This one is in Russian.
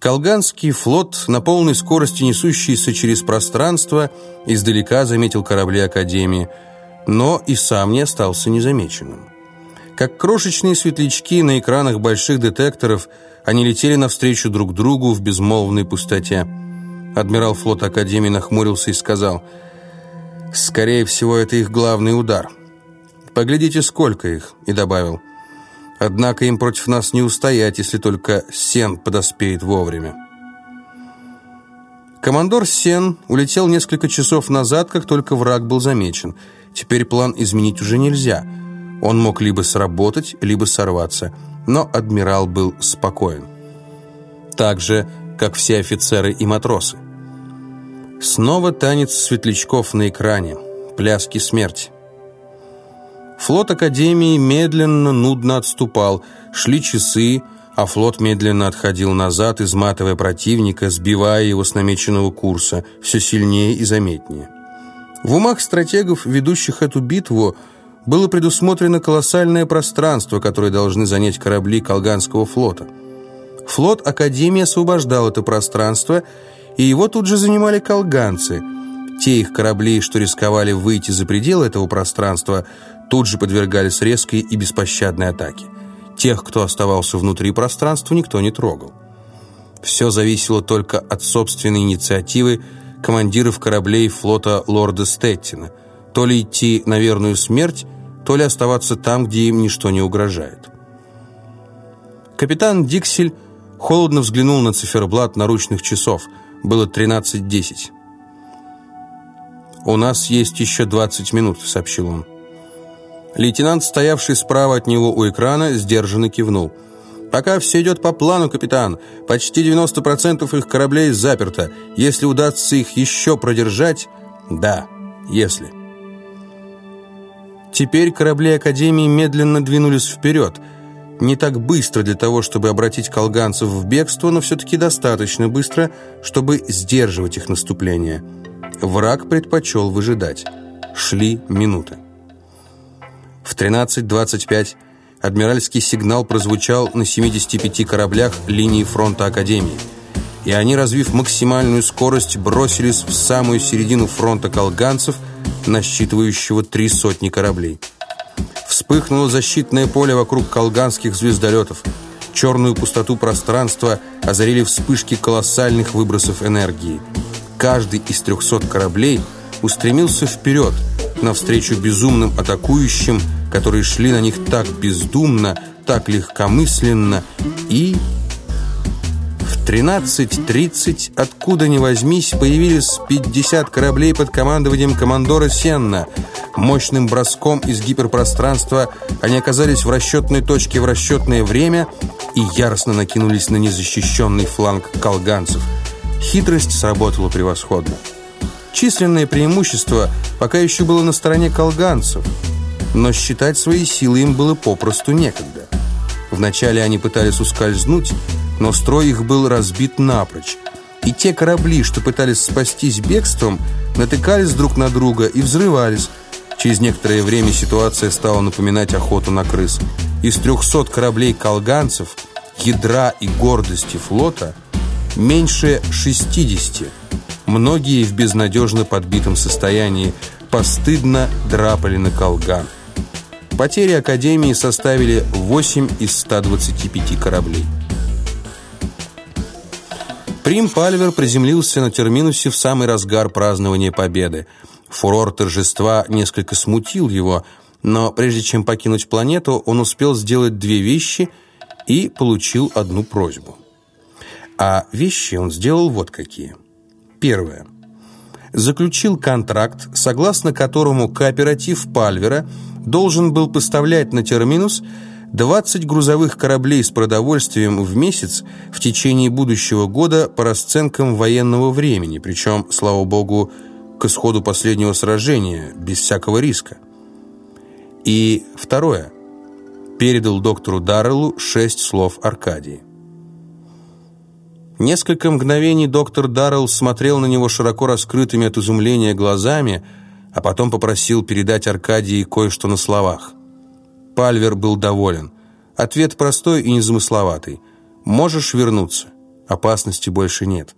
Колганский флот, на полной скорости несущийся через пространство, издалека заметил корабли Академии, но и сам не остался незамеченным. Как крошечные светлячки на экранах больших детекторов, они летели навстречу друг другу в безмолвной пустоте. Адмирал флота Академии нахмурился и сказал, «Скорее всего, это их главный удар. Поглядите, сколько их», и добавил, Однако им против нас не устоять, если только Сен подоспеет вовремя. Командор Сен улетел несколько часов назад, как только враг был замечен. Теперь план изменить уже нельзя. Он мог либо сработать, либо сорваться. Но адмирал был спокоен. Так же, как все офицеры и матросы. Снова танец светлячков на экране. Пляски смерти. Флот Академии медленно, нудно отступал. Шли часы, а флот медленно отходил назад, изматывая противника, сбивая его с намеченного курса, все сильнее и заметнее. В умах стратегов, ведущих эту битву, было предусмотрено колоссальное пространство, которое должны занять корабли Колганского флота. Флот Академии освобождал это пространство, и его тут же занимали колганцы. Те их корабли, что рисковали выйти за пределы этого пространства, тут же подвергались резкой и беспощадной атаке. Тех, кто оставался внутри пространства, никто не трогал. Все зависело только от собственной инициативы командиров кораблей флота лорда Стеттина. То ли идти на верную смерть, то ли оставаться там, где им ничто не угрожает. Капитан Диксель холодно взглянул на циферблат наручных часов. Было 13.10. «У нас есть еще 20 минут», — сообщил он. Лейтенант, стоявший справа от него у экрана, сдержанно кивнул. «Пока все идет по плану, капитан. Почти 90% их кораблей заперто. Если удастся их еще продержать...» «Да, если...» Теперь корабли Академии медленно двинулись вперед. Не так быстро для того, чтобы обратить колганцев в бегство, но все-таки достаточно быстро, чтобы сдерживать их наступление. Враг предпочел выжидать. Шли минуты. В 13.25 адмиральский сигнал прозвучал на 75 кораблях линии фронта Академии. И они, развив максимальную скорость, бросились в самую середину фронта колганцев, насчитывающего три сотни кораблей. Вспыхнуло защитное поле вокруг колганских звездолетов. Черную пустоту пространства озарили вспышки колоссальных выбросов энергии. Каждый из 300 кораблей устремился вперед, навстречу безумным атакующим, которые шли на них так бездумно, так легкомысленно и... В 13.30, откуда ни возьмись, появились 50 кораблей под командованием командора Сенна. Мощным броском из гиперпространства они оказались в расчетной точке в расчетное время и яростно накинулись на незащищенный фланг колганцев. Хитрость сработала превосходно. Численное преимущество пока еще было на стороне колганцев – но считать свои силы им было попросту некогда. Вначале они пытались ускользнуть, но строй их был разбит напрочь, и те корабли, что пытались спастись бегством, натыкались друг на друга и взрывались. Через некоторое время ситуация стала напоминать охоту на крыс. Из 300 кораблей колганцев, ядра и гордости флота, меньше 60. Многие в безнадежно подбитом состоянии постыдно драпали на колган. Потери Академии составили 8 из 125 кораблей. Прим Пальвер приземлился на терминусе в самый разгар празднования победы. Фурор торжества несколько смутил его, но прежде чем покинуть планету, он успел сделать две вещи и получил одну просьбу. А вещи он сделал вот какие. Первое заключил контракт, согласно которому кооператив Пальвера должен был поставлять на терминус 20 грузовых кораблей с продовольствием в месяц в течение будущего года по расценкам военного времени, причем, слава богу, к исходу последнего сражения, без всякого риска. И второе. Передал доктору Дарреллу шесть слов Аркадии. Несколько мгновений доктор Даррелл смотрел на него широко раскрытыми от изумления глазами, а потом попросил передать Аркадии кое-что на словах. Пальвер был доволен. Ответ простой и незамысловатый. «Можешь вернуться. Опасности больше нет.